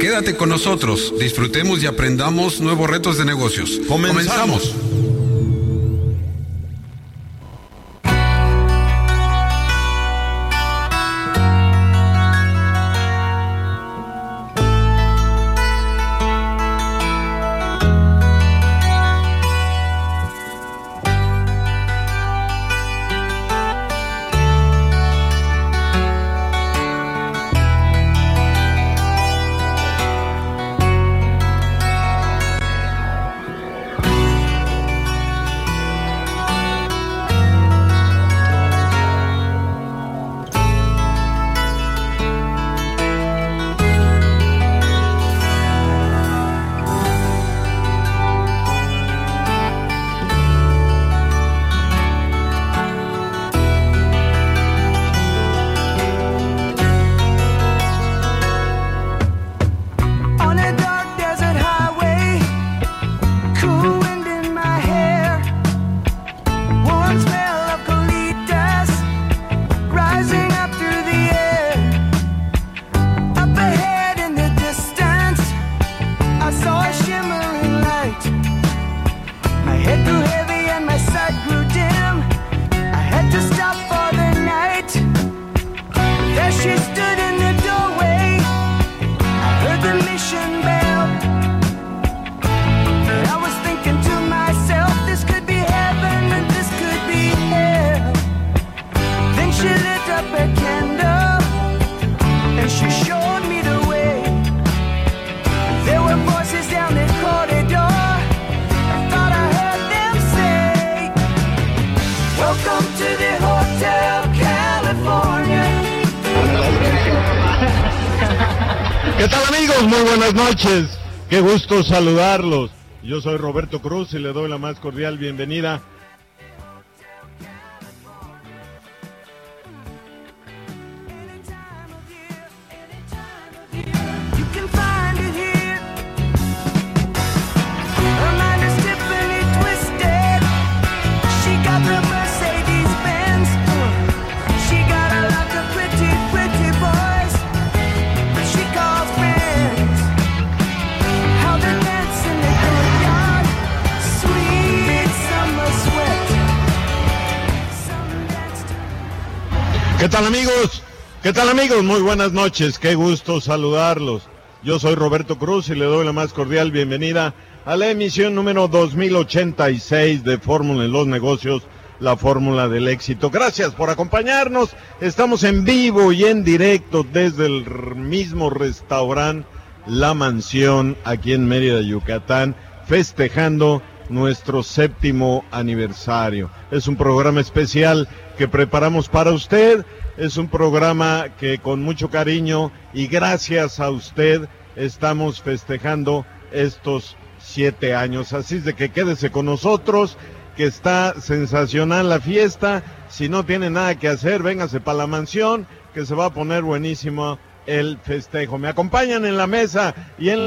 Quédate con nosotros, disfrutemos y aprendamos nuevos retos de negocios. Comenzamos. Qué gusto saludarlos. Yo soy Roberto Cruz y le doy la más cordial bienvenida ¿Qué tal amigos? Muy buenas noches, qué gusto saludarlos. Yo soy Roberto Cruz y le doy la más cordial bienvenida a la emisión número 2086 de Fórmula en los Negocios, la fórmula del éxito. Gracias por acompañarnos. Estamos en vivo y en directo desde el mismo restaurante La Mansión aquí en Mérida, Yucatán, festejando nuestro séptimo aniversario. Es un programa especial que preparamos para usted. Es un programa que con mucho cariño y gracias a usted estamos festejando estos siete años. Así es de que quédese con nosotros, que está sensacional la fiesta. Si no tiene nada que hacer, véngase para la mansión, que se va a poner buenísimo el festejo. Me acompañan en la mesa y en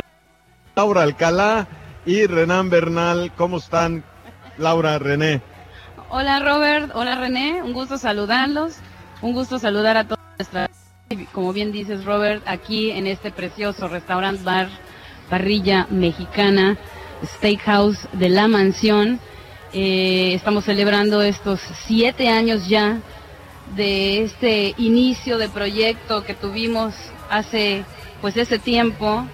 Laura Alcalá y Renan Bernal. ¿Cómo están, Laura, René? Hola, Robert. Hola, René. Un gusto saludarlos. Un gusto saludar a todos nuestra, como bien dices, Robert, aquí en este precioso restaurante bar, parrilla mexicana, steakhouse de la mansión. Eh, estamos celebrando estos siete años ya de este inicio de proyecto que tuvimos hace pues ese tiempo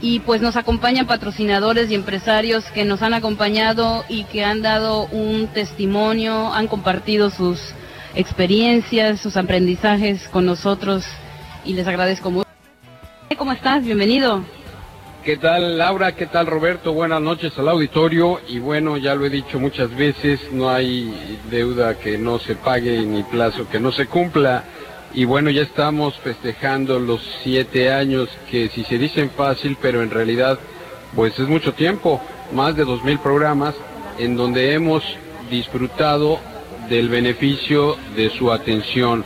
y pues nos acompañan patrocinadores y empresarios que nos han acompañado y que han dado un testimonio, han compartido sus experiencias, sus aprendizajes con nosotros y les agradezco mucho. ¿Cómo estás? Bienvenido. ¿Qué tal Laura? ¿Qué tal Roberto? Buenas noches al auditorio y bueno, ya lo he dicho muchas veces, no hay deuda que no se pague ni plazo que no se cumpla. Y bueno, ya estamos festejando los siete años que si se dicen fácil, pero en realidad pues es mucho tiempo, más de dos mil programas en donde hemos disfrutado del beneficio de su atención.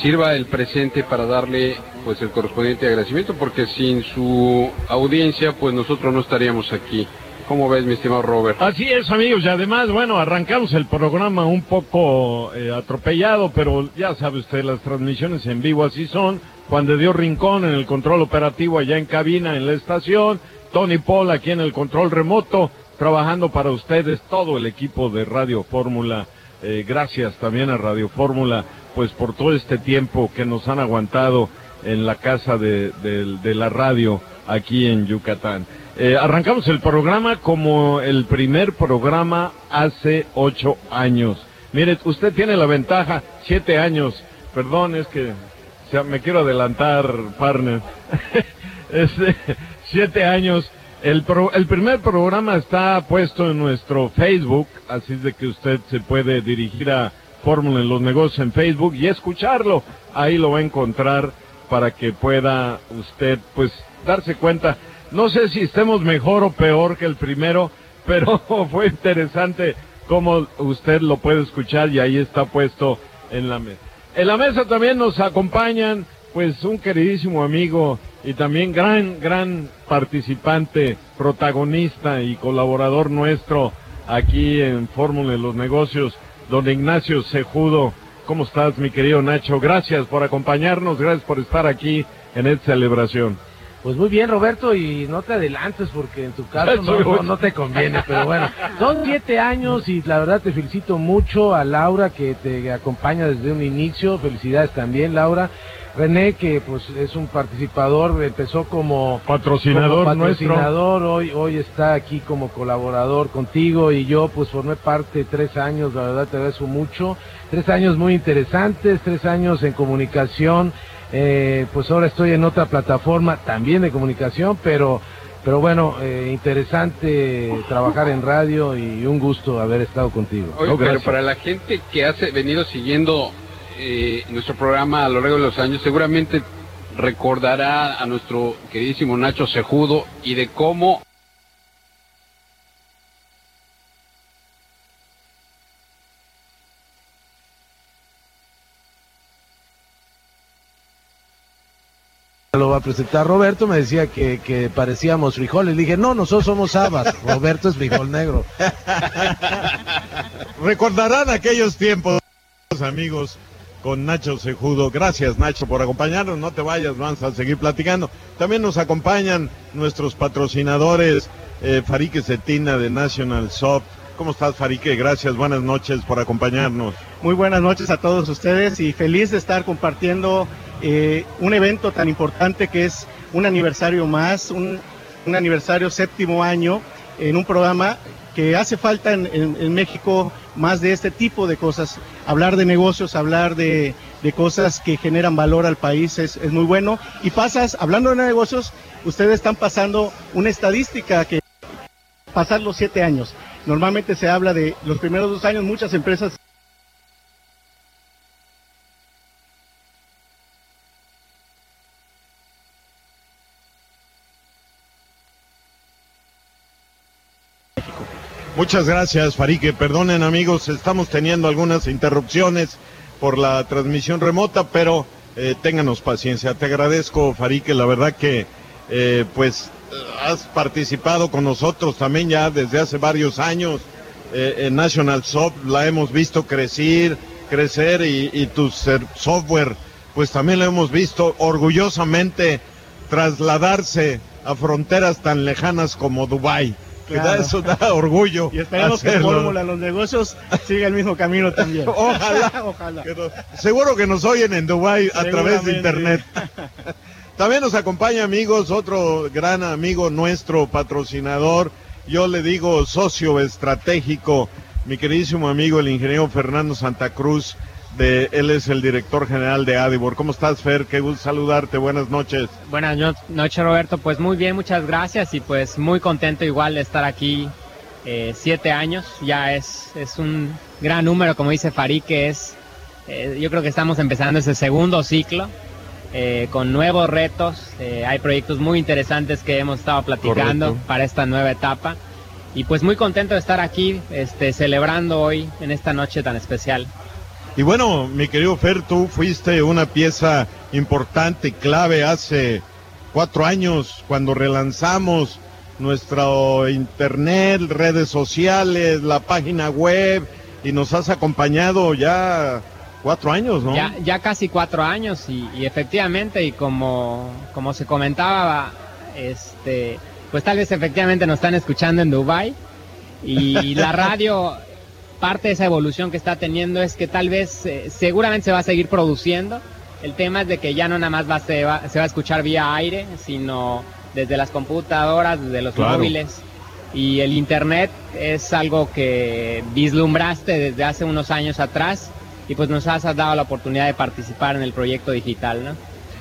Sirva el presente para darle pues el correspondiente agradecimiento porque sin su audiencia pues nosotros no estaríamos aquí. ¿Cómo ves, mi estimado Robert? Así es, amigos, y además, bueno, arrancamos el programa un poco eh, atropellado, pero ya sabe usted, las transmisiones en vivo así son. Juan de Dios Rincón en el control operativo allá en cabina en la estación, Tony Paul aquí en el control remoto, trabajando para ustedes todo el equipo de Radio Fórmula. Eh, gracias también a Radio Fórmula, pues por todo este tiempo que nos han aguantado en la casa de, la radio aquí en Yucatán. Eh, arrancamos el programa como el primer programa hace ocho años. Mire, usted tiene la ventaja, siete años. Perdón, es que me quiero adelantar, partner. este, siete años. El, el primer programa está puesto en nuestro Facebook, así de que usted se puede dirigir a Fórmula en los Negocios en Facebook y escucharlo. Ahí lo va a encontrar para que pueda usted, pues, darse cuenta. No sé si estemos mejor o peor que el primero, pero fue interesante cómo usted lo puede escuchar y ahí está puesto en la mesa. En la mesa también nos acompañan, pues, un queridísimo amigo y también gran, gran participante, protagonista y colaborador nuestro aquí en Fórmula de los Negocios, don Ignacio Cejudo. ¿Cómo estás, mi querido Nacho? Gracias por acompañarnos, gracias por estar aquí en esta celebración. Pues muy bien, Roberto, y no te adelantes porque en tu caso no, no, te conviene, pero bueno, son siete años y la verdad te felicito mucho a Laura que te acompaña desde un inicio, felicidades también, Laura. René, que pues es un participador, empezó como patrocinador, patrocinador hoy, hoy está aquí como colaborador contigo y yo pues formé parte tres años, la verdad te agradezco mucho, tres años muy interesantes, tres años en comunicación, eh, pues ahora estoy en otra plataforma también de comunicación, pero, pero bueno, eh, interesante trabajar en radio y un gusto haber estado contigo. pero para la gente que ha venido siguiendo eh, nuestro programa a lo largo de los años, seguramente recordará a nuestro queridísimo Nacho Cejudo y de cómo lo va a presentar Roberto, me decía que, que parecíamos frijoles. Le dije, no, nosotros somos habas, Roberto es frijol negro. Recordarán aquellos tiempos, amigos, con Nacho Sejudo. Gracias, Nacho, por acompañarnos. No te vayas, vamos a seguir platicando. También nos acompañan nuestros patrocinadores, eh, Farique Cetina de National Soft. ¿Cómo estás, Farique? Gracias, buenas noches por acompañarnos. Muy buenas noches a todos ustedes y feliz de estar compartiendo eh, un evento tan importante que es un aniversario más, un, aniversario séptimo año en un programa que hace falta en, México más de este tipo de cosas. Hablar de negocios, hablar de, cosas que generan valor al país es, es, muy bueno. Y pasas, hablando de negocios, ustedes están pasando una estadística que pasar los siete años. Normalmente se habla de los primeros dos años, muchas empresas Muchas gracias, Farique. Perdonen, amigos, estamos teniendo algunas interrupciones por la transmisión remota, pero eh, ténganos paciencia. Te agradezco, Farique. La verdad que, eh, pues, has participado con nosotros también ya desde hace varios años eh, en National Soft. La hemos visto crecer, crecer y, tu software, pues también lo hemos visto orgullosamente trasladarse a fronteras tan lejanas como Dubai eso da orgullo. Y esperemos que Fórmula los negocios siga el mismo camino también. ojalá, ojalá. seguro que nos oyen en Dubai a través de internet. También nos acompaña amigos, otro gran amigo nuestro, patrocinador, yo le digo socio estratégico, mi queridísimo amigo el ingeniero Fernando Santa Cruz, de, él es el director general de Adibor. ¿Cómo estás, Fer? Qué gusto saludarte. Buenas noches. Buenas noches, Roberto. Pues muy bien, muchas gracias y pues muy contento igual de estar aquí eh, siete años. Ya es, es un gran número, como dice Farid, que es, eh, yo creo que estamos empezando ese segundo ciclo. Eh, con nuevos retos, hay proyectos muy interesantes que hemos estado platicando para esta nueva etapa y pues muy contento de estar aquí este, celebrando hoy en esta noche tan especial. Y bueno, mi querido Fer, tú fuiste una pieza importante, clave hace cuatro años cuando relanzamos nuestro internet, redes sociales, la página web y nos has acompañado ya cuatro años, ¿no? Ya, ya casi cuatro años y, efectivamente, y como, como se comentaba, este, pues tal vez efectivamente nos están escuchando en Dubai y la radio, parte de esa evolución que está teniendo es que tal vez eh, seguramente se va a seguir produciendo. El tema es de que ya no nada más va, se, va, se va a escuchar vía aire, sino desde las computadoras, desde los Claro. móviles. Y el Internet es algo que vislumbraste desde hace unos años atrás y pues nos has dado la oportunidad de participar en el proyecto digital, ¿no?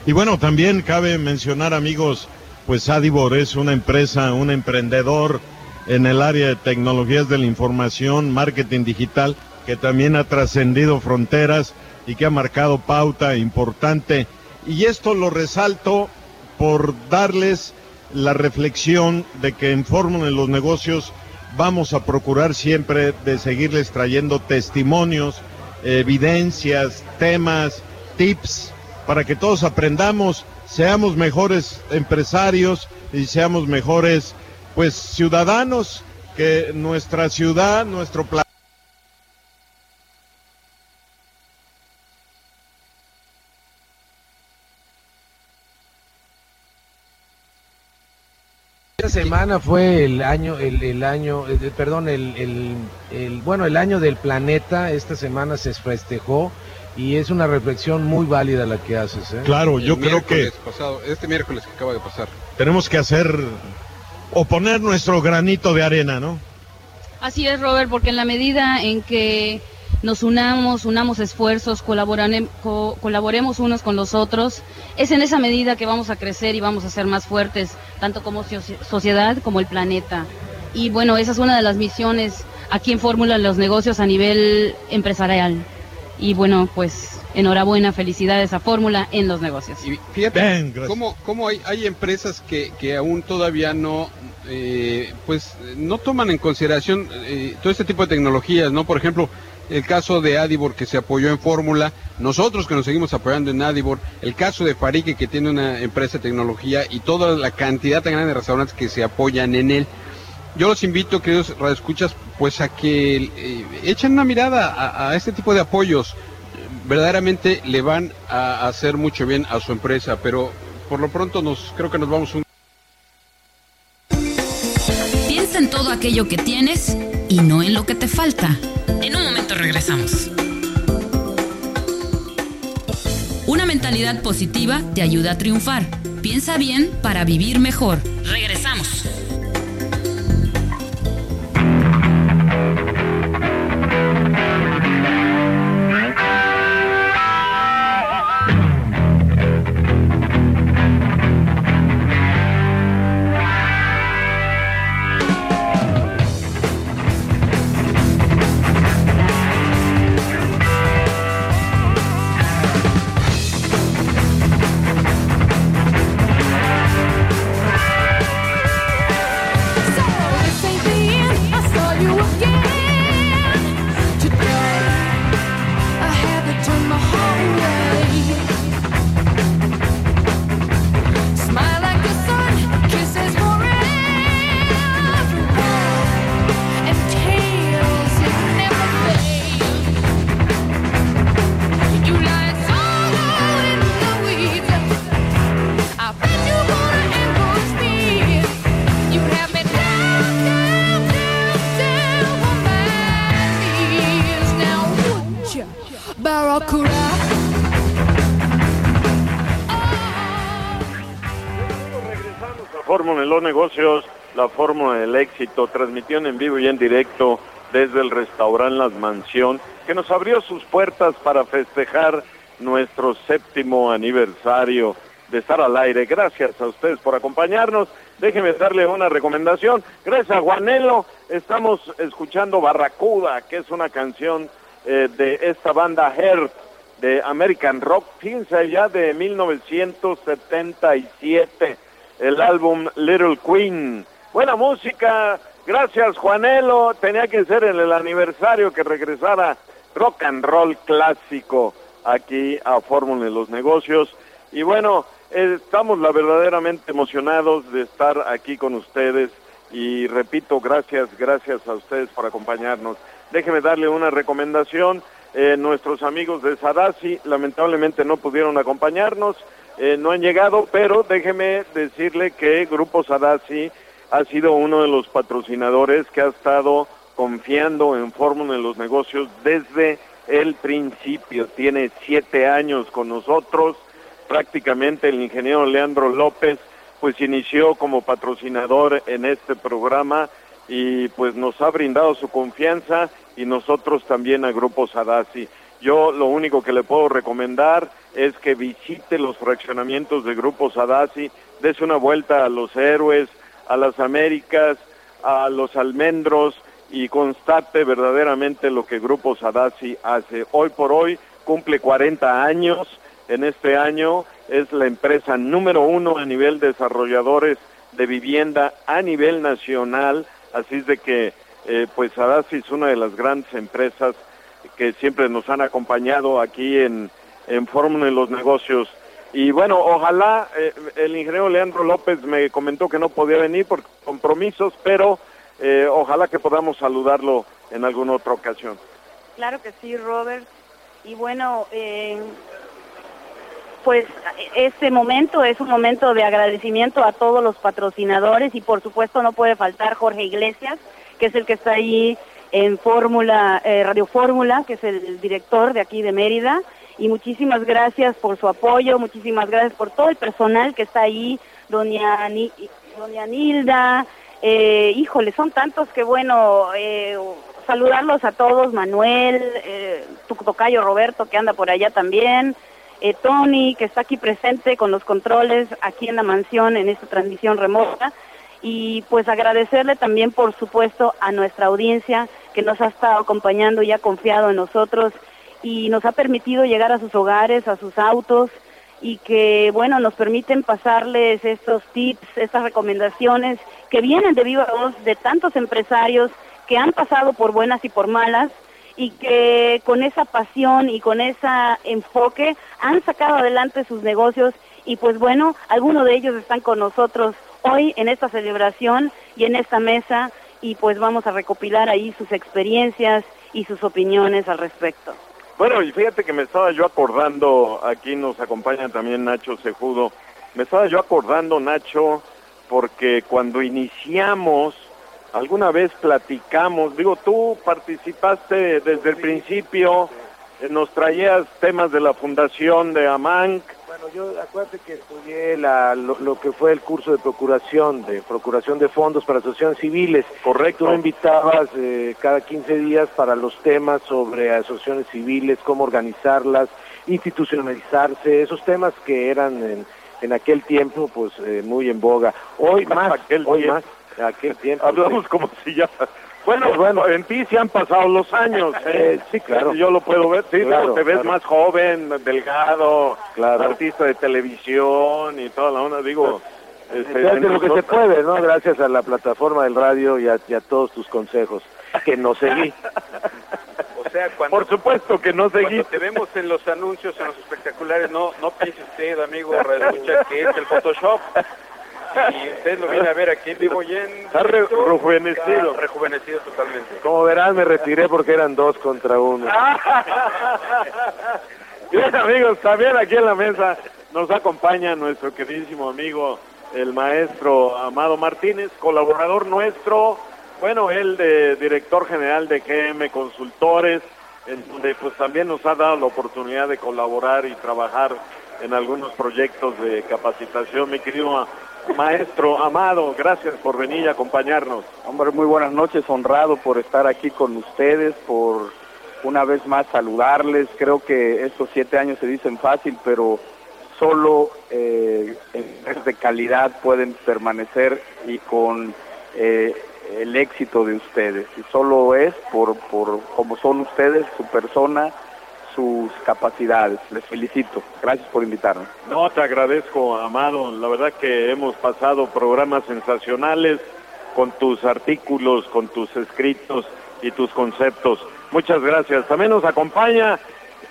Y bueno, también cabe mencionar, amigos, pues Adibor es una empresa, un emprendedor en el área de tecnologías de la información, marketing digital, que también ha trascendido fronteras y que ha marcado pauta importante. Y esto lo resalto por darles la reflexión de que en Fórmula en los negocios vamos a procurar siempre de seguirles trayendo testimonios, evidencias, temas, tips, para que todos aprendamos, seamos mejores empresarios y seamos mejores, pues, ciudadanos, que nuestra ciudad, nuestro planeta, Esta semana fue el año, el, el año, eh, perdón, el, el, el- bueno, el año del planeta. Esta semana se festejó y es una reflexión muy válida la que haces. ¿eh? claro, El yo creo que miércoles pasado, este miércoles que acaba de pasar. tenemos que hacer o poner nuestro granito de arena, ¿no? Así es, Robert, porque en la medida en que nos unamos, unamos esfuerzos, colaboremos unos con los otros, es en esa medida que vamos a crecer y vamos a ser más fuertes, tanto como soci- sociedad como el planeta. Y bueno, esa es una de las misiones aquí en Fórmula los Negocios a nivel empresarial. Y bueno, pues enhorabuena, felicidades a Fórmula en los negocios. Y fíjate Bien, cómo, cómo hay, hay empresas que, que aún todavía no, eh, pues, no toman en consideración eh, todo este tipo de tecnologías, ¿no? Por ejemplo, el caso de Adibor que se apoyó en Fórmula, nosotros que nos seguimos apoyando en Adibor, el caso de Farique que tiene una empresa de tecnología y toda la cantidad tan grande de restaurantes que se apoyan en él. Yo los invito, queridos radioescuchas, pues a que eh, echen una mirada a, a este tipo de apoyos. Verdaderamente le van a hacer mucho bien a su empresa, pero por lo pronto nos creo que nos vamos un Piensa en todo aquello que tienes y no en lo que te falta. En un momento regresamos. Una mentalidad positiva te ayuda a triunfar. Piensa bien para vivir mejor. Éxito, transmitiendo en vivo y en directo desde el restaurante Las Mansión, que nos abrió sus puertas para festejar nuestro séptimo aniversario de estar al aire. Gracias a ustedes por acompañarnos. Déjenme darle una recomendación. Gracias a Juanelo, estamos escuchando Barracuda, que es una canción eh, de esta banda Heart de American Rock, fíjense ya de 1977, el álbum Little Queen. Buena música, gracias Juanelo, tenía que ser en el aniversario que regresara rock and roll clásico aquí a Fórmula de los Negocios. Y bueno, estamos la verdaderamente emocionados de estar aquí con ustedes y repito, gracias, gracias a ustedes por acompañarnos. Déjeme darle una recomendación. eh, nuestros amigos de Sadasi lamentablemente no pudieron acompañarnos, eh, no han llegado, pero déjeme decirle que Grupo Sadasi ha sido uno de los patrocinadores que ha estado confiando en Fórmula en los negocios desde el principio. Tiene siete años con nosotros, prácticamente el ingeniero Leandro López pues inició como patrocinador en este programa y pues nos ha brindado su confianza y nosotros también a Grupo Sadasi. Yo lo único que le puedo recomendar es que visite los fraccionamientos de Grupo Sadasi, des una vuelta a los héroes, a las Américas, a los almendros y constate verdaderamente lo que Grupo Sadasi hace. Hoy por hoy cumple 40 años, en este año es la empresa número uno a nivel desarrolladores de vivienda a nivel nacional, así es de que eh, pues Sadasi es una de las grandes empresas que siempre nos han acompañado aquí en, en Fórmula en los Negocios. Y bueno, ojalá, eh, el ingeniero Leandro López me comentó que no podía venir por compromisos, pero eh, ojalá que podamos saludarlo en alguna otra ocasión. Claro que sí, Robert. Y bueno, eh, pues este momento es un momento de agradecimiento a todos los patrocinadores y por supuesto no puede faltar Jorge Iglesias, que es el que está ahí en Fórmula, eh, Radio Fórmula, que es el director de aquí de Mérida. Y muchísimas gracias por su apoyo, muchísimas gracias por todo el personal que está ahí, doña, doña Nilda, eh, híjole, son tantos que bueno, eh, saludarlos a todos, Manuel, eh, tu tocayo Roberto que anda por allá también, eh, Tony que está aquí presente con los controles aquí en la mansión en esta transmisión remota y pues agradecerle también por supuesto a nuestra audiencia que nos ha estado acompañando y ha confiado en nosotros y nos ha permitido llegar a sus hogares, a sus autos y que bueno nos permiten pasarles estos tips, estas recomendaciones que vienen de viva voz de tantos empresarios que han pasado por buenas y por malas y que con esa pasión y con ese enfoque han sacado adelante sus negocios y pues bueno, algunos de ellos están con nosotros hoy en esta celebración y en esta mesa y pues vamos a recopilar ahí sus experiencias y sus opiniones al respecto. Bueno, y fíjate que me estaba yo acordando, aquí nos acompaña también Nacho Cejudo, me estaba yo acordando, Nacho, porque cuando iniciamos, alguna vez platicamos, digo, tú participaste desde el principio, eh, nos traías temas de la fundación de AMANC, yo acuérdate que estudié la- lo, lo que fue el curso de procuración, de procuración de fondos para asociaciones civiles. correcto, Tú me invitabas eh, cada 15 días para los temas sobre asociaciones civiles, cómo organizarlas, institucionalizarse, esos temas que eran en, en aquel tiempo pues eh, muy en boga. Hoy más, Aquel hoy tiempo. más, aquel tiempo. hablamos sí. como si ya... Bueno, Pues bueno. en ti sí han pasado los años, ¿eh? Sí, claro. Yo lo puedo ver, sí, Claro, te ves claro. más joven, delgado, Claro. artista de televisión y toda la onda, digo... este, Se hace lo que se puede, ¿no? Gracias a la plataforma del radio y a, y a todos tus consejos, que no seguí. O sea, cuando, Por supuesto que no cuando seguiste. te vemos en los anuncios, en los espectaculares, no, no piense usted, amigo, escucha que es el Photoshop. Y usted lo viene a ver aquí en vivo y en Está re- rejuvenecido. está rejuvenecido totalmente. Como verán, me retiré porque eran dos contra uno. Bien, amigos, también aquí en la mesa nos acompaña nuestro queridísimo amigo, el maestro Amado Martínez, colaborador nuestro, bueno, él de director general de GM Consultores, en donde pues también nos ha dado la oportunidad de colaborar y trabajar en algunos proyectos de capacitación. Mi querido maestro Amado, gracias por venir y acompañarnos. Hombre, muy buenas noches, honrado por estar aquí con ustedes, por una vez más saludarles. Creo que estos siete años se dicen fácil, pero solo eh, de calidad pueden permanecer y con eh, el éxito de ustedes. Y solo es por, por como son ustedes, su persona, sus capacidades. Les felicito. Gracias por invitarme. No, te agradezco, Amado. La verdad que hemos pasado programas sensacionales con tus artículos, con tus escritos y tus conceptos. Muchas gracias. También nos acompaña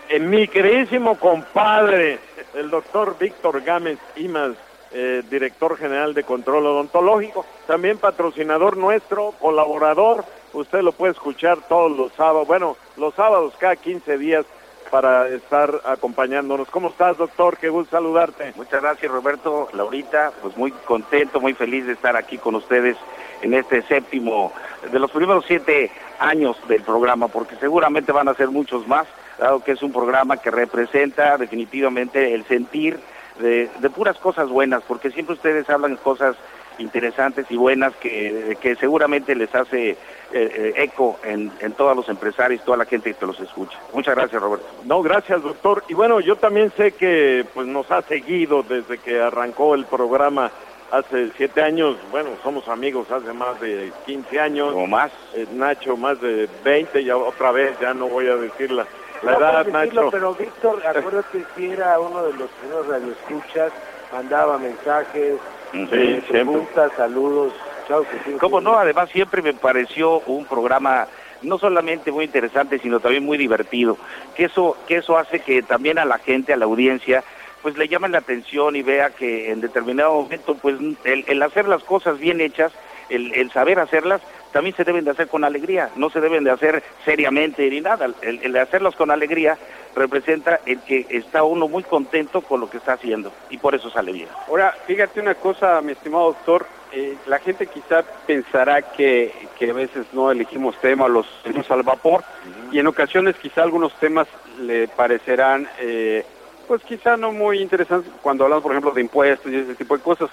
eh, mi queridísimo compadre, el doctor Víctor Gámez Imas, eh, director general de control odontológico, también patrocinador nuestro, colaborador usted lo puede escuchar todos los sábados, bueno, los sábados cada 15 días para estar acompañándonos. ¿Cómo estás, doctor? Qué gusto saludarte. Muchas gracias, Roberto. Laurita, pues muy contento, muy feliz de estar aquí con ustedes en este séptimo, de los primeros siete años del programa, porque seguramente van a ser muchos más, dado que es un programa que representa definitivamente el sentir de, de puras cosas buenas, porque siempre ustedes hablan cosas interesantes y buenas que, que seguramente les hace eh, eh, eco en, en todos los empresarios, toda la gente que los escucha. Muchas gracias, Roberto. No, gracias, doctor. Y bueno, yo también sé que pues nos ha seguido desde que arrancó el programa hace siete años. Bueno, somos amigos hace más de 15 años. O más. Eh, Nacho, más de 20, ya otra vez, ya no voy a decir la, la No edad, decirlo, Nacho. Pero Víctor, acuérdate que era uno de los primeros radioescuchas, mandaba mensajes, Sí, eh, siempre. preguntas, saludos. Que sí. ¿Cómo no? Además siempre me pareció un programa no solamente muy interesante, sino también muy divertido. Que eso, que eso hace que también a la gente, a la audiencia, pues le llame la atención y vea que en determinado momento, pues el, el hacer las cosas bien hechas, el, el saber hacerlas, también se deben de hacer con alegría, no se deben de hacer seriamente ni nada. El, el hacerlas con alegría representa el que está uno muy contento con lo que está haciendo y por eso sale bien. Ahora, fíjate una cosa, mi estimado doctor, eh, la gente quizá pensará que, que a veces no elegimos temas, los tenemos al vapor, y en ocasiones quizá algunos temas le parecerán, eh, pues quizá no muy interesantes cuando hablamos, por ejemplo, de impuestos y ese tipo de cosas.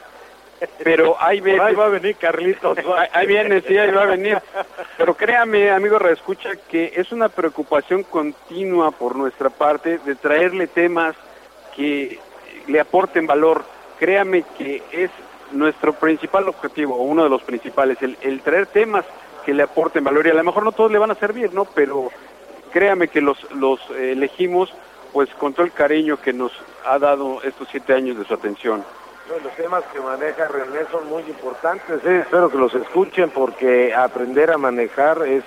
Pero hay veces... Ahí va a venir Carlitos. Ahí- Ahí viene, sí, ahí va a venir. Pero créame, amigo Reescucha, que es una preocupación continua por nuestra parte de traerle temas que le aporten valor. Créame que es nuestro principal objetivo, o uno de los principales, el, el traer temas que le aporten valor. Y a lo mejor no todos le van a servir, ¿no? Pero créame que los, los elegimos pues con todo el cariño que nos ha dado estos siete años de su atención. Los temas que maneja René son muy importantes. eh, Espero que los escuchen porque aprender a manejar es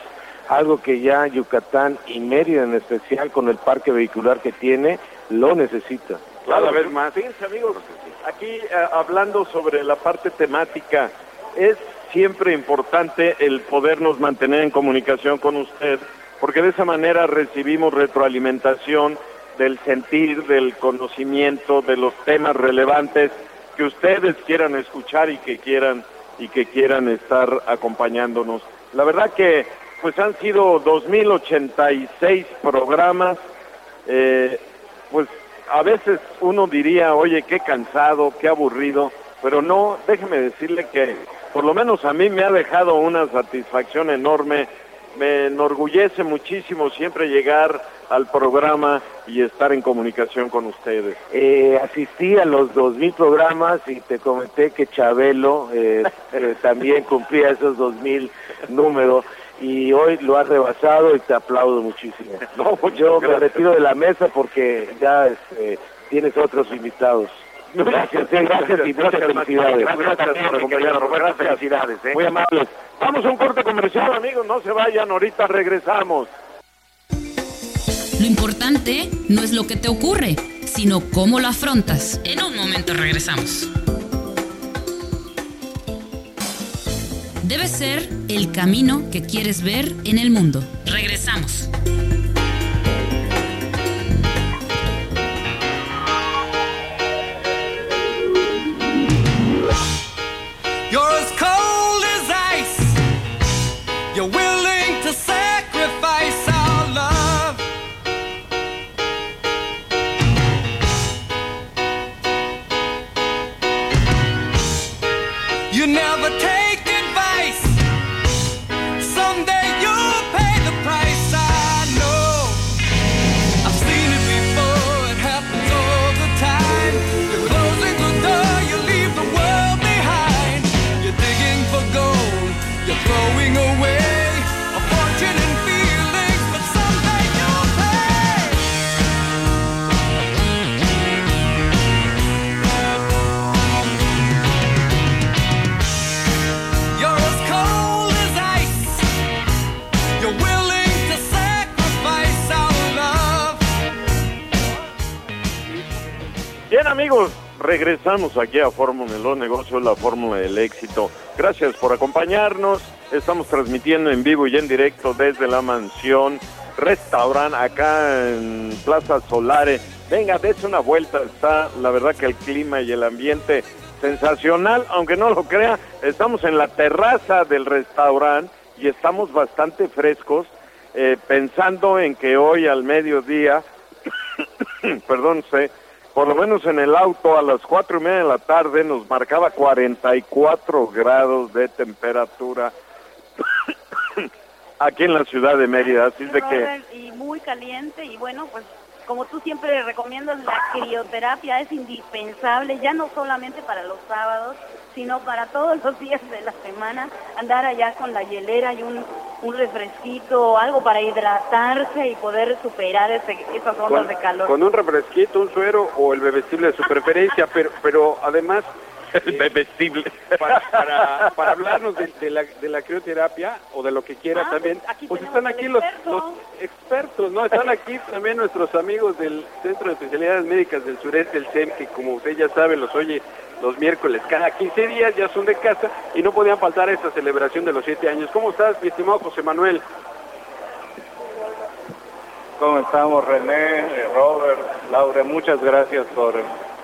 algo que ya Yucatán y Mérida en especial con el parque vehicular que tiene lo necesita. Cada vez más. Fíjense, amigos, aquí eh, hablando sobre la parte temática, es siempre importante el podernos mantener en comunicación con usted, porque de esa manera recibimos retroalimentación del sentir, del conocimiento, de los temas relevantes que ustedes quieran escuchar y que quieran y que quieran estar acompañándonos. La verdad que pues han sido 2086 programas eh, pues a veces uno diría, oye, qué cansado, qué aburrido, pero no, déjeme decirle que por lo menos a mí me ha dejado una satisfacción enorme, me enorgullece muchísimo siempre llegar al programa y estar en comunicación con ustedes. Eh, asistí a los 2.000 programas y te comenté que Chabelo eh, eh, también cumplía esos 2.000 números y hoy lo has rebasado y te aplaudo muchísimo. No, Yo me retiro de la mesa porque ya este, tienes otros invitados. Gracias, eh, gracias y muchas felicidades. Gracias por acompañarnos. Felicidades, ¿eh? Muy amables. Vamos a un corte comercial, amigos, no se vayan, ahorita regresamos. Lo importante no es lo que te ocurre, sino cómo lo afrontas. En un momento regresamos. Debe ser el camino que quieres ver en el mundo. Regresamos. Regresamos aquí a Fórmula los Negocios, la fórmula del éxito. Gracias por acompañarnos. Estamos transmitiendo en vivo y en directo desde la mansión restaurante acá en Plaza Solare. Venga, dése una vuelta. Está la verdad que el clima y el ambiente sensacional, aunque no lo crea. Estamos en la terraza del restaurante y estamos bastante frescos, eh, pensando en que hoy al mediodía, perdón, sé, por lo menos en el auto a las cuatro y media de la tarde nos marcaba 44 grados de temperatura aquí en la ciudad de Mérida, así de que y muy caliente y bueno, pues como tú siempre recomiendas, la crioterapia es indispensable, ya no solamente para los sábados, sino para todos los días de la semana, andar allá con la hielera y un, un refresquito, algo para hidratarse y poder superar ese, esas ondas de calor. Con un refresquito, un suero o el bebestible de su preferencia, pero, pero además... el bebestible. Para, para, para hablarnos de, de la, de la crioterapia o de lo que quiera Ah, también, pues aquí pues están aquí los, experto. los expertos, ¿no? Están aquí también nuestros amigos del Centro de Especialidades Médicas del Sureste, el CEM, que como usted ya sabe, los oye los miércoles cada 15 días, ya son de casa y no podían faltar a esta celebración de los siete años. ¿Cómo estás, mi estimado José Manuel? ¿Cómo estamos, René, Robert, Laura? Muchas gracias por,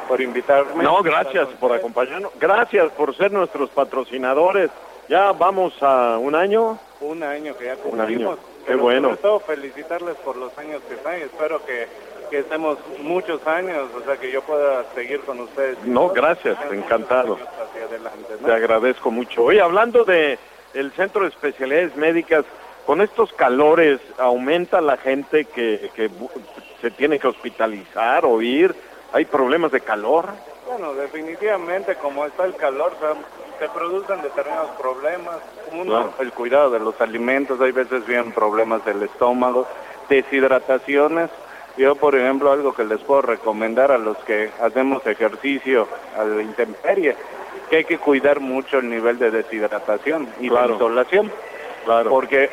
por invitarme. No, gracias por acompañarnos. Gracias por ser nuestros patrocinadores. Ya vamos a un año. Un año que ya Un cumplimos. año. Qué Pero bueno. Sobre todo felicitarles por los años que están espero que, que estemos muchos años, o sea, que yo pueda seguir con ustedes. No, gracias, encantado. Hacia adelante, ¿no? Te agradezco mucho. Oye, hablando de el Centro de Especialidades Médicas, con estos calores, ¿aumenta la gente que, que se tiene que hospitalizar o ir? ¿Hay problemas de calor? Bueno, definitivamente como está el calor, se producen determinados problemas. Uno, Claro. el cuidado de los alimentos, hay veces vienen problemas del estómago, deshidrataciones. Yo, por ejemplo, algo que les puedo recomendar a los que hacemos ejercicio a la intemperie, que hay que cuidar mucho el nivel de deshidratación y Claro. de insolación. Claro. Porque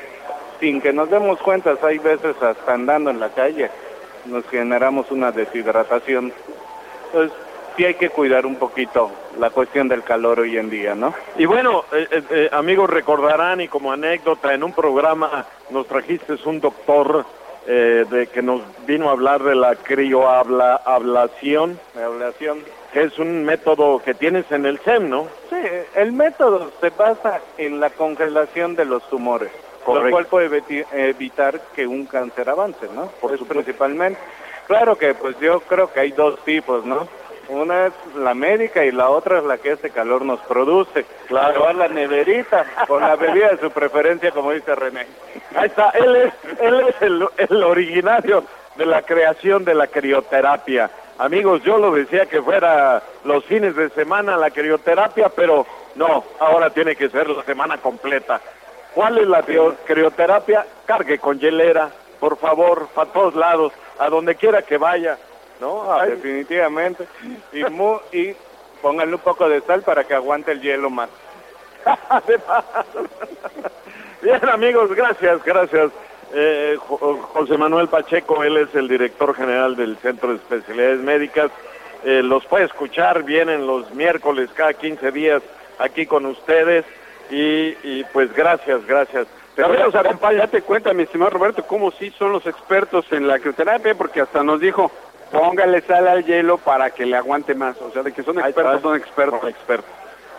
sin que nos demos cuenta, hay veces hasta andando en la calle, nos generamos una deshidratación. Entonces, sí hay que cuidar un poquito la cuestión del calor hoy en día, ¿no? Y bueno, eh, eh, eh, amigos recordarán y como anécdota, en un programa nos trajiste un doctor eh, de que nos vino a hablar de la crioablación, La ablación. que es un método que tienes en el SEM, ¿no? Sí, el método se basa en la congelación de los tumores, Correcto. lo cual puede evitar que un cáncer avance, ¿no? Por eso principalmente. Claro que pues yo creo que hay dos tipos, ¿no? Una es la médica y la otra es la que este calor nos produce. Claro. Va a la neverita con la bebida de su preferencia, como dice René. Ahí está, él es, él es el, el originario de la creación de la crioterapia. Amigos, yo lo decía que fuera los fines de semana la crioterapia, pero no, ahora tiene que ser la semana completa. ¿Cuál es la crio- crioterapia? Cargue con hielera, por favor, para todos lados, a donde quiera que vaya, ¿no? Ay, Definitivamente. Y, mu- y pónganle un poco de sal para que aguante el hielo más. Bien, amigos, gracias, gracias. Eh, Jo- José Manuel Pacheco, él es el director general del Centro de Especialidades Médicas. Eh, los puede escuchar, vienen los miércoles cada 15 días aquí con ustedes. Y, y pues gracias, gracias. También nos acompaña, date cuenta, mi estimado Roberto, cómo sí son los expertos en la crioterapia, porque hasta nos dijo, póngale sal al hielo para que le aguante más. O sea, de que son expertos, son expertos. Son expertos.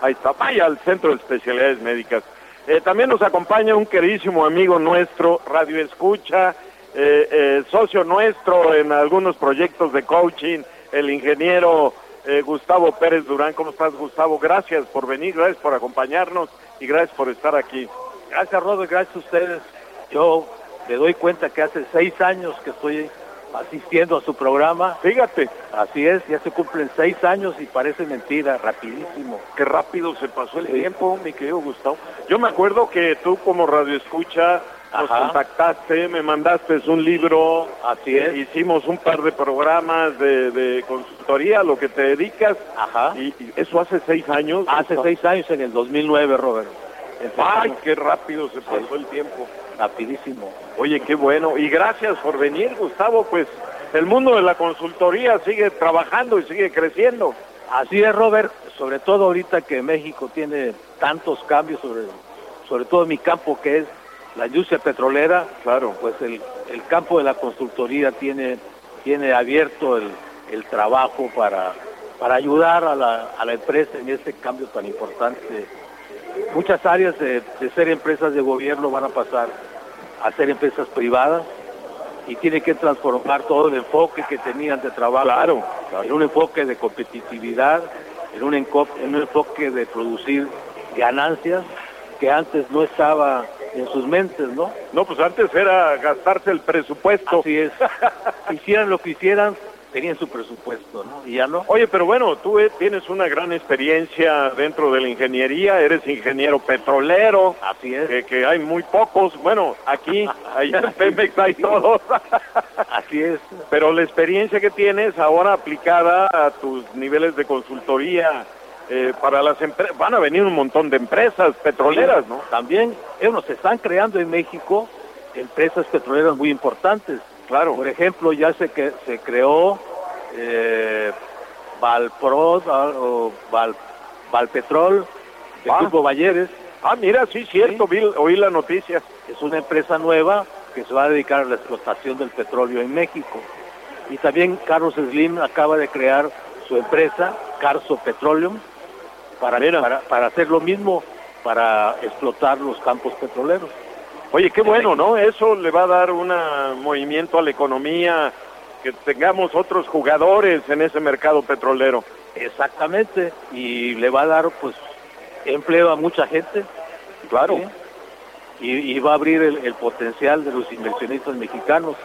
Ahí está, vaya al Centro de Especialidades Médicas. Eh, también nos acompaña un queridísimo amigo nuestro, Radio Escucha, eh, eh, socio nuestro en algunos proyectos de coaching, el ingeniero eh, Gustavo Pérez Durán. ¿Cómo estás, Gustavo? Gracias por venir, gracias por acompañarnos y gracias por estar aquí. Gracias, Robert, gracias a ustedes. Yo me doy cuenta que hace seis años que estoy asistiendo a su programa. Fíjate. Así es, ya se cumplen seis años y parece mentira, rapidísimo. Qué rápido se pasó el tiempo, mi querido Gustavo. Yo me acuerdo que tú como Radio Escucha nos Ajá. contactaste, me mandaste un libro. Así es. Hicimos un par de programas de, de consultoría, lo que te dedicas. Ajá. Y, y eso hace seis años. Hace seis años, en el 2009, Robert. Ay, qué rápido se pasó el tiempo. Rapidísimo. Oye, qué bueno. Y gracias por venir, Gustavo. Pues el mundo de la consultoría sigue trabajando y sigue creciendo. Así es, Robert, sobre todo ahorita que México tiene tantos cambios sobre sobre todo en mi campo que es la industria petrolera, claro, pues el, el campo de la consultoría tiene, tiene abierto el, el trabajo para, para ayudar a la, a la empresa en este cambio tan importante. Muchas áreas de, de ser empresas de gobierno van a pasar a ser empresas privadas y tienen que transformar todo el enfoque que tenían de trabajo en un enfoque de competitividad, en un, enco- en un enfoque de producir ganancias que antes no estaba en sus mentes, ¿no? No, pues antes era gastarse el presupuesto. Así es. hicieran lo que hicieran, tenían su presupuesto, ¿no? Y ya no. Oye, pero bueno, tú eh, tienes una gran experiencia dentro de la ingeniería, eres ingeniero petrolero. Así es. Que, que hay muy pocos. Bueno, aquí, allá en Pemex hay todos. Así es. Pero la experiencia que tienes ahora aplicada a tus niveles de consultoría eh, para las empresas, van a venir un montón de empresas petroleras, ¿no? También, bueno, se están creando en México empresas petroleras muy importantes. Claro. Por ejemplo, ya se, que, se creó eh, Valpro, Val- o Val, Valpetrol, de Ah. Valleres. Ah, mira, sí, cierto, vi- oí la noticia. Es una empresa nueva que se va a dedicar a la explotación del petróleo en México. Y también Carlos Slim acaba de crear su empresa, Carso Petroleum, para, para, para hacer lo mismo, para explotar los campos petroleros. Oye, qué bueno, ¿no? Eso le va a dar un movimiento a la economía, que tengamos otros jugadores en ese mercado petrolero. Exactamente, y le va a dar pues empleo a mucha gente. Claro. Y, y va a abrir el, el potencial de los inversionistas mexicanos,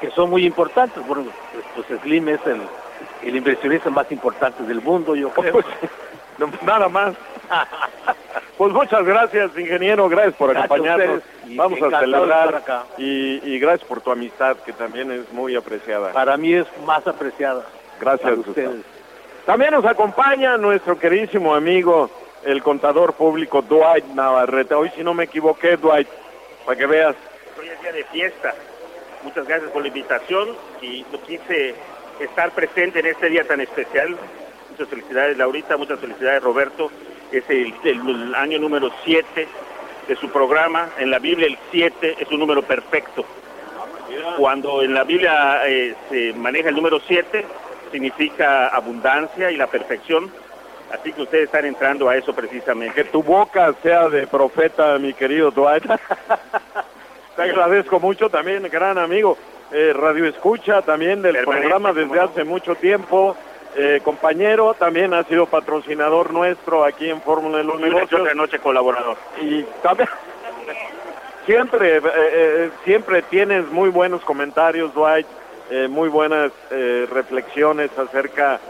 que son muy importantes. Bueno, pues Slim es el, el inversionista más importante del mundo, yo creo. No, nada más. Pues muchas gracias, ingeniero, gracias por Gracias a acompañarnos. Vamos a celebrar acá. y, y gracias por tu amistad, que también es muy apreciada. Para mí es más apreciada. Gracias Gustavo. ustedes. También nos acompaña nuestro queridísimo amigo, el contador público Dwight Navarrete. Hoy, si no me equivoqué, Dwight, para que veas. Hoy es día de fiesta. Muchas gracias por la invitación y no quise estar presente en este día tan especial. Muchas felicidades, Laurita, muchas felicidades, Roberto. Es el, el año número 7 de su programa. En la Biblia el 7 es un número perfecto. Cuando en la Biblia eh, se maneja el número 7, significa abundancia y la perfección. Así que ustedes están entrando a eso precisamente. Que tu boca sea de profeta, mi querido Dwight. Te agradezco mucho también, gran amigo. Eh, Radio Escucha también del Permanente, programa desde hace mucho tiempo. Eh, compañero, también ha sido patrocinador nuestro aquí en Fórmula de los Y Negocios. otra noche colaborador. Y también siempre, eh, eh, siempre tienes muy buenos comentarios, Dwight, muy buenas eh, reflexiones acerca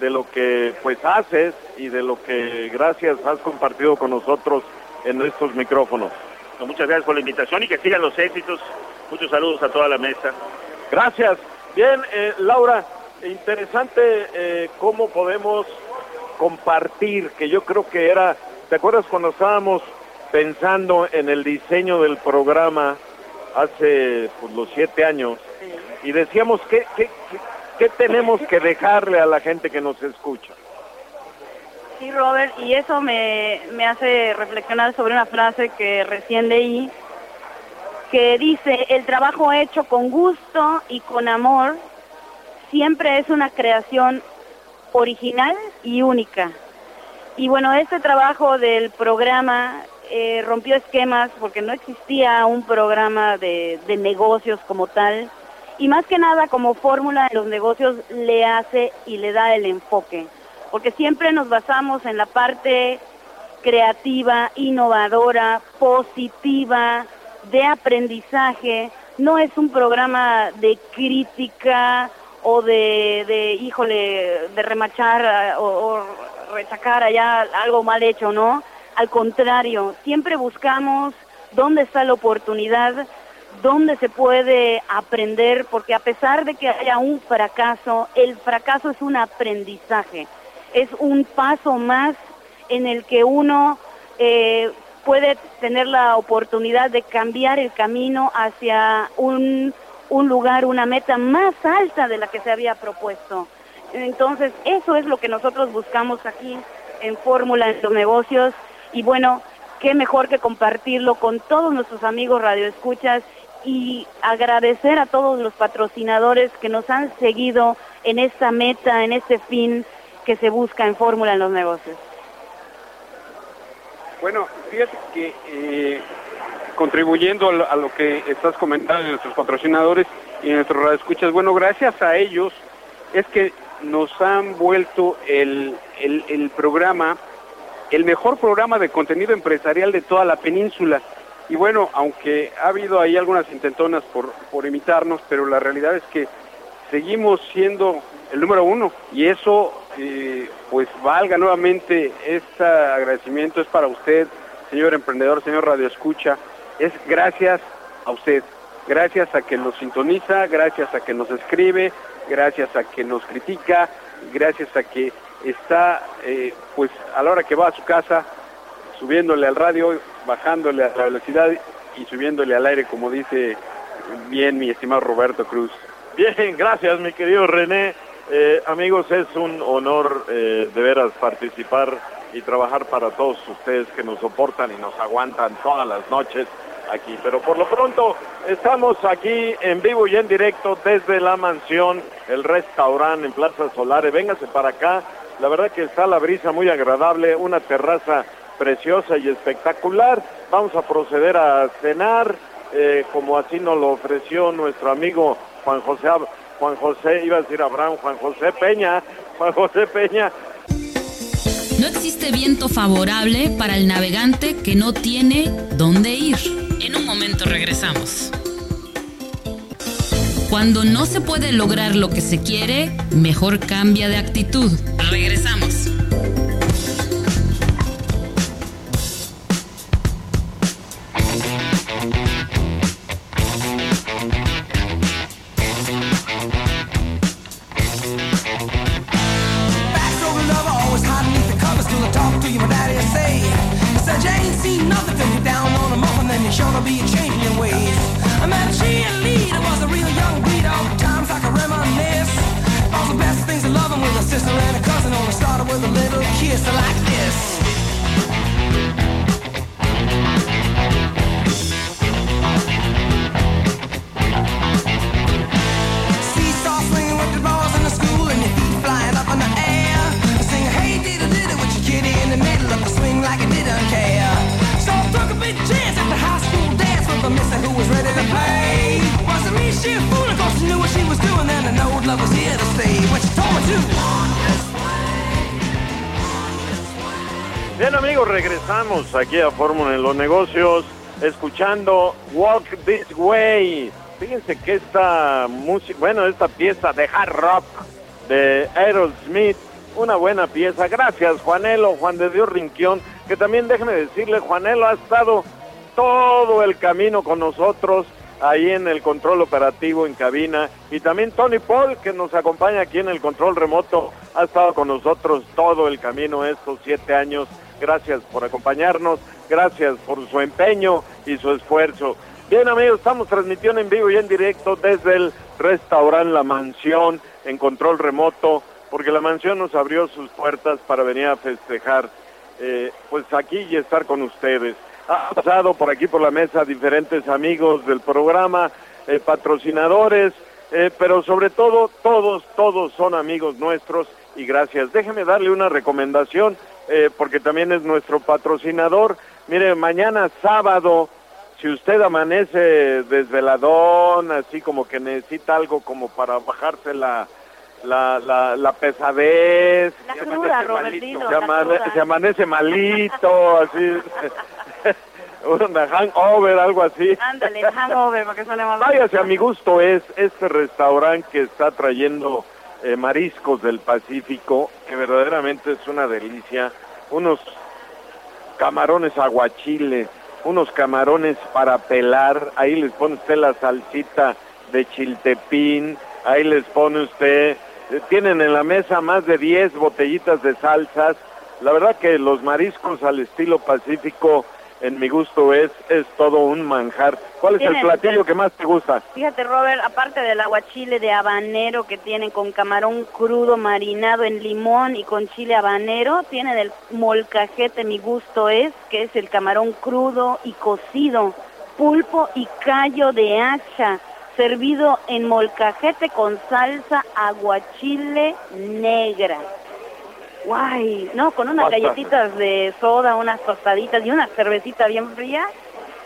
de lo que pues haces y de lo que gracias has compartido con nosotros en estos micrófonos. Pues Muchas gracias por la invitación y que sigan los éxitos. Muchos saludos a toda la mesa. Gracias. Bien, Laura, interesante eh, cómo podemos compartir, que yo creo que era, ¿te acuerdas cuando estábamos pensando en el diseño del programa hace pues, los siete años y decíamos qué, qué, qué, qué tenemos que dejarle a la gente que nos escucha? Sí, Robert, y eso me, me hace reflexionar sobre una frase que recién leí, que dice, el trabajo hecho con gusto y con amor siempre es una creación original y única. Y bueno, este trabajo del programa eh, rompió esquemas porque no existía un programa de, de negocios como tal. Y más que nada como fórmula en los negocios le hace y le da el enfoque. Porque siempre nos basamos en la parte creativa, innovadora, positiva, de aprendizaje. No es un programa de crítica o de, de híjole, de remachar ah, o, o rechacar allá algo mal hecho, ¿no? Al contrario, siempre buscamos dónde está la oportunidad, dónde se puede aprender, porque a pesar de que haya un fracaso, el fracaso es un aprendizaje, es un paso más en el que uno eh, puede tener la oportunidad de cambiar el camino hacia un, un lugar, una meta más alta de la que se había propuesto. Entonces, eso es lo que nosotros buscamos aquí en Fórmula en los negocios. Y bueno, qué mejor que compartirlo con todos nuestros amigos radioescuchas y agradecer a todos los patrocinadores que nos han seguido en esta meta, en este fin que se busca en Fórmula en los negocios. Bueno, fíjate que eh, contribuyendo a lo, que estás comentando de nuestros patrocinadores y nuestros radioescuchas, bueno, gracias a ellos es que nos han vuelto el, el, el programa, el mejor programa de contenido empresarial de toda la península. Y bueno, aunque ha habido ahí algunas intentonas por, por imitarnos, pero la realidad es que seguimos siendo el número uno y eso eh, pues valga nuevamente este agradecimiento es para usted señor emprendedor señor radio escucha es gracias a usted gracias a que nos sintoniza gracias a que nos escribe gracias a que nos critica gracias a que está eh, pues a la hora que va a su casa subiéndole al radio bajándole a la velocidad y subiéndole al aire como dice bien mi estimado Roberto Cruz Bien, gracias mi querido René. Eh, amigos, es un honor eh, de veras participar y trabajar para todos ustedes que nos soportan y nos aguantan todas las noches aquí. Pero por lo pronto estamos aquí en vivo y en directo desde la mansión, el restaurante en Plaza Solare. Véngase para acá. La verdad que está la brisa muy agradable, una terraza preciosa y espectacular. Vamos a proceder a cenar, eh, como así nos lo ofreció nuestro amigo Juan José, Juan José, iba a decir Abraham, Juan José Peña, Juan José Peña. No existe viento favorable para el navegante que no tiene dónde ir. Momento regresamos. Cuando no se puede lograr lo que se quiere, mejor cambia de actitud. Regresamos. Kiss like this. Regresamos aquí a Fórmula en los Negocios, escuchando Walk This Way. Fíjense que esta música, bueno, esta pieza de hard rock de Aerosmith, una buena pieza. Gracias Juanelo, Juan de Dios Rinquión, que también déjeme decirle, Juanelo ha estado todo el camino con nosotros ahí en el control operativo en cabina y también Tony Paul que nos acompaña aquí en el control remoto ha estado con nosotros todo el camino estos siete años gracias por acompañarnos gracias por su empeño y su esfuerzo bien amigos estamos transmitiendo en vivo y en directo desde el restaurante La Mansión en control remoto porque la mansión nos abrió sus puertas para venir a festejar eh, pues aquí y estar con ustedes. Ha pasado por aquí por la mesa diferentes amigos del programa, eh, patrocinadores, eh, pero sobre todo todos, todos son amigos nuestros y gracias. Déjeme darle una recomendación eh, porque también es nuestro patrocinador. Mire, mañana sábado, si usted amanece desveladón, así como que necesita algo como para bajarse la, la, la, la pesadez, La se cruda, amanece Robertino, se, amane- cruda. se amanece malito, así, un hangover, algo así. Ándale, hangover, porque suena más Váyase a mi gusto es este restaurante que está trayendo eh, mariscos del Pacífico, que verdaderamente es una delicia, unos camarones aguachile, unos camarones para pelar, ahí les pone usted la salsita de chiltepín, ahí les pone usted, eh, tienen en la mesa más de 10 botellitas de salsas, la verdad que los mariscos al estilo pacífico en mi gusto es, es todo un manjar. ¿Cuál es el platillo que más te gusta? Fíjate, Robert, aparte del aguachile de habanero que tienen con camarón crudo marinado en limón y con chile habanero, tienen el molcajete, mi gusto es, que es el camarón crudo y cocido, pulpo y callo de hacha, servido en molcajete con salsa aguachile negra. Guay, no, con unas Basta. galletitas de soda, unas tostaditas y una cervecita bien fría,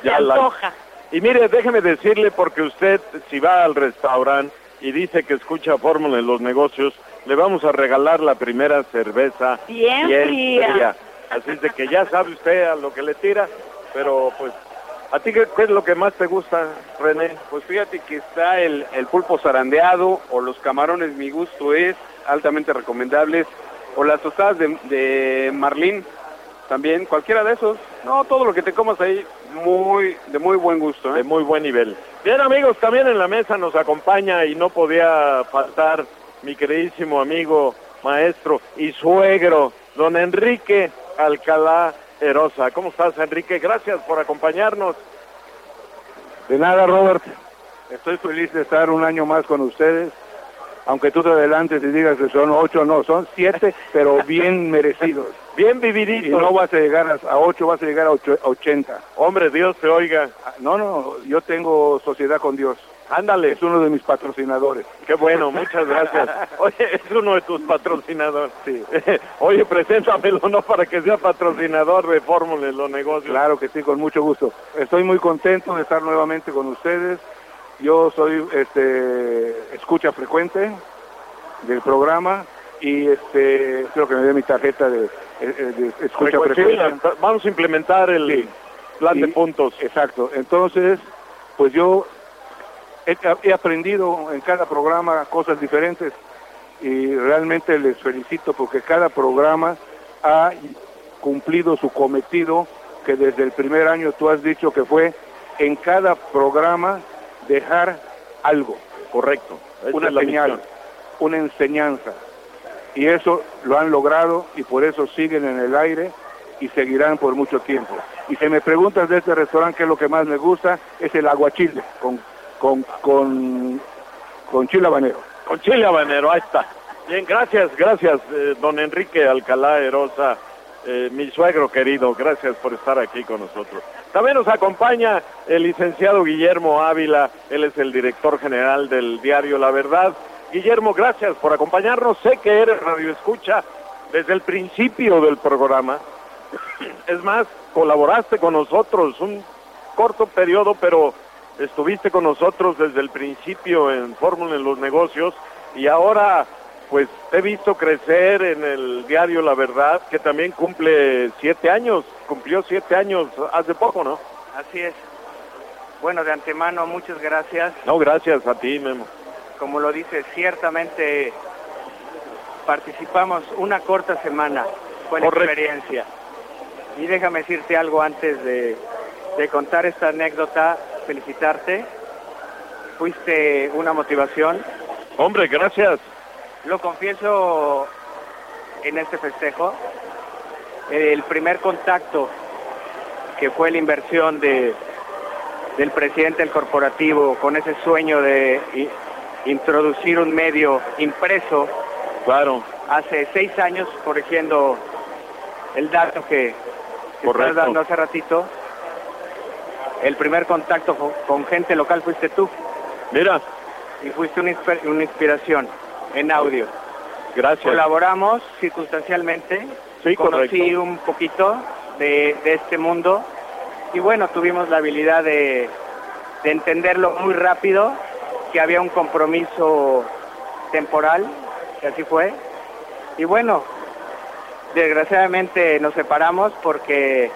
se Ya la- antoja. Y mire, déjeme decirle, porque usted, si va al restaurante y dice que escucha Fórmula en los negocios, le vamos a regalar la primera cerveza Bien fría. Así es de que ya sabe usted a lo que le tira, pero pues, ¿a ti qué, qué es lo que más te gusta, René? Pues fíjate que está el, el pulpo zarandeado o los camarones, mi gusto es altamente recomendables, o las tostadas de, de marlín, también, cualquiera de esos. No, todo lo que te comas ahí, muy de muy buen gusto. ¿eh? De muy buen nivel. Bien amigos, también en la mesa nos acompaña y no podía faltar mi queridísimo amigo, maestro y suegro, don Enrique Alcalá Erosa. ¿Cómo estás Enrique? Gracias por acompañarnos. De nada, Robert. Estoy feliz de estar un año más con ustedes. Aunque tú te adelantes y digas que son ocho, no, son siete, pero bien merecidos. Bien Y vividitos. no vas a llegar a, ocho, vas a llegar a ocho- a ochenta. Hombre, Dios te oiga. No, no, yo tengo sociedad con Dios. Ándale. Es uno de mis patrocinadores. Qué bueno, muchas gracias. Oye, es uno de tus patrocinadores. Sí. Oye, preséntamelo, ¿no? Para que sea patrocinador de Fórmula en los negocios. Claro que sí, con mucho gusto. Estoy muy contento de estar nuevamente con ustedes. Yo soy este escucha frecuente del programa y este creo que me dé mi tarjeta de, eh, de escucha frecuente. Vamos a implementar el plan de puntos. Exacto. Entonces, pues yo he, he aprendido en cada programa cosas diferentes y realmente les felicito porque cada programa ha cumplido su cometido que desde el primer año tú has dicho que fue en cada programa dejar algo. Correcto. Una señal, misión. una enseñanza. Y eso lo han logrado y por eso siguen en el aire y seguirán por mucho tiempo. Y si me preguntas de este restaurante qué es lo que más me gusta, es el aguachile con, con, con, con chile habanero. Con chile habanero, ahí está. Bien, gracias, gracias, eh, don Enrique Alcalá Erosa, eh, mi suegro querido, gracias por estar aquí con nosotros. También nos acompaña el licenciado Guillermo Ávila, él es el director general del diario La Verdad. Guillermo, gracias por acompañarnos. Sé que eres Radio Escucha desde el principio del programa. Es más, colaboraste con nosotros un corto periodo, pero estuviste con nosotros desde el principio en Fórmula en los Negocios y ahora pues he visto crecer en el diario La Verdad, que también cumple siete años, cumplió siete años hace poco, ¿no? Así es. Bueno, de antemano, muchas gracias. No, gracias a ti, Memo. Como lo dices, ciertamente participamos una corta semana. Fue la Correcto. experiencia. Y déjame decirte algo antes de, de contar esta anécdota, felicitarte. Fuiste una motivación. Hombre, gracias. Lo confieso en este festejo. El primer contacto que fue la inversión de, del presidente del corporativo con ese sueño de introducir un medio impreso. Claro. Hace seis años, corrigiendo el dato que, estás dando hace ratito, el primer contacto con, gente local fuiste tú. Mira. Y fuiste una inspiración en audio. Gracias. Colaboramos circunstancialmente. Sí, Conocí correcto. un poquito de, de este mundo y bueno, tuvimos la habilidad de, de entenderlo muy rápido, que había un compromiso temporal, que así fue. Y bueno, desgraciadamente nos separamos porque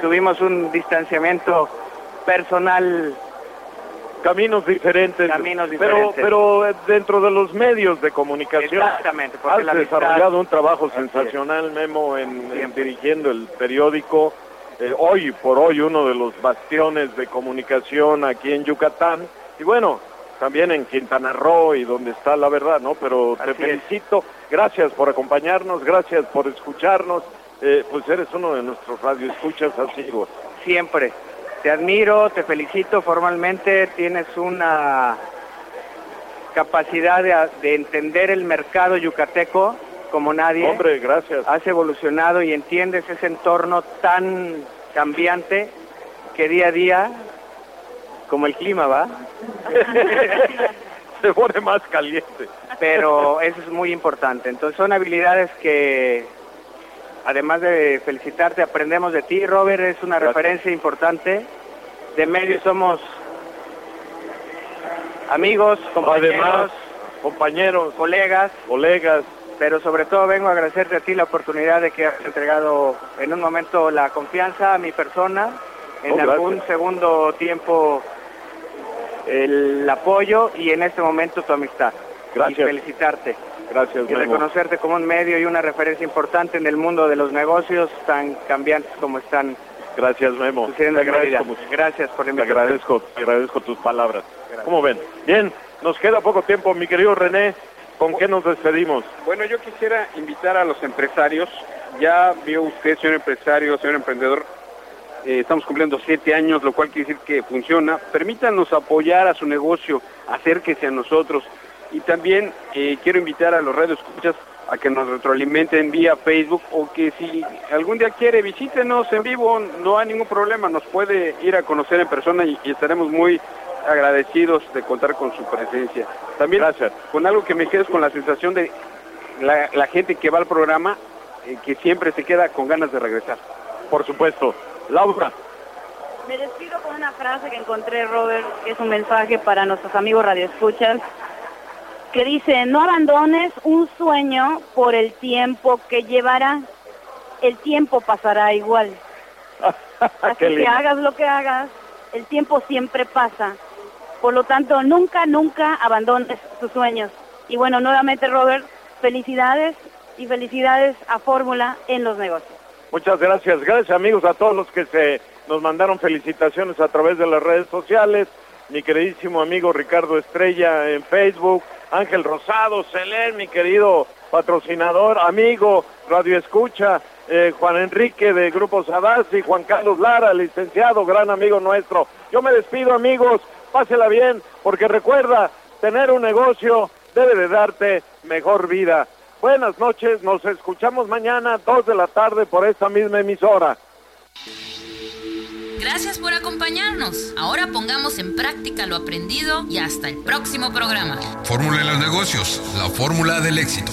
tuvimos un distanciamiento personal Caminos diferentes. Caminos Pero, diferentes. pero eh, dentro de los medios de comunicación. Exactamente, porque Has la amistad- desarrollado un trabajo sensacional, Memo, en, en dirigiendo el periódico. eh, hoy por hoy uno de los bastiones de comunicación aquí en Yucatán. Y bueno, también en Quintana Roo y donde está la verdad, ¿no? Pero te Así es. felicito. Gracias por acompañarnos, gracias por escucharnos. eh, pues eres uno de nuestros radioescuchas asiduos. Siempre. Te admiro, te felicito formalmente, tienes una capacidad de, de entender el mercado yucateco como nadie. Hombre, gracias. Has evolucionado y entiendes ese entorno tan cambiante que día a día, como el clima va, Se pone más caliente. pero eso es muy importante. Entonces son habilidades que, además de felicitarte, aprendemos de ti. Robert es una referencia importante. De medio somos amigos, compañeros, Además, compañeros, colegas, colegas, pero sobre todo vengo a agradecerte a ti la oportunidad de que has entregado en un momento la confianza a mi persona, en Oh, gracias. algún segundo tiempo el apoyo y en este momento tu amistad. Gracias. Y felicitarte. Gracias, Y Memo. reconocerte como un medio y una referencia importante en el mundo de los negocios tan cambiantes como están Gracias, Memo. sucediendo Te en la vida. agradezco mucho. Gracias por la Te agradezco, te agradezco tus palabras. ¿Cómo ven? Bien, nos queda poco tiempo, mi querido René. ¿Con qué nos despedimos? Bueno, yo quisiera invitar a los empresarios. Ya vio usted, señor empresario, señor emprendedor, eh, estamos cumpliendo siete años, lo cual quiere decir que funciona. Permítanos apoyar a su negocio, acérquese a nosotros. Y también eh, quiero invitar a los radios escuchas a que nos retroalimenten vía Facebook o que si algún día quiere visítenos en vivo, no hay ningún problema, nos puede ir a conocer en persona y, y estaremos muy agradecidos de contar con su presencia. También con algo que me quedes con la sensación de la, la gente que va al programa eh, que siempre se queda con ganas de regresar. Por supuesto. Laura. Me despido con una frase que encontré, Robert, que es un mensaje para nuestros amigos radioescuchas, que dice, no abandones un sueño por el tiempo que llevará, el tiempo pasará igual. Así que lindo. hagas lo que hagas, el tiempo siempre pasa. Por lo tanto, nunca, nunca abandones tus sueños. Y bueno, nuevamente, Robert, felicidades y felicidades a Fórmula en los negocios. Muchas gracias. Gracias amigos a todos los que se nos mandaron felicitaciones a través de las redes sociales. Mi queridísimo amigo Ricardo Estrella en Facebook, Ángel Rosado, Selén, mi querido patrocinador, amigo, Radio Escucha, eh, Juan Enrique de Grupo Sadasi, Juan Carlos Lara, licenciado, gran amigo nuestro. Yo me despido amigos, pásela bien, porque recuerda, tener un negocio debe de darte mejor vida. Buenas noches, nos escuchamos mañana, 2 de la tarde, por esta misma emisora. Gracias por acompañarnos. Ahora pongamos en práctica lo aprendido y hasta el próximo programa. Fórmula en los negocios, la fórmula del éxito.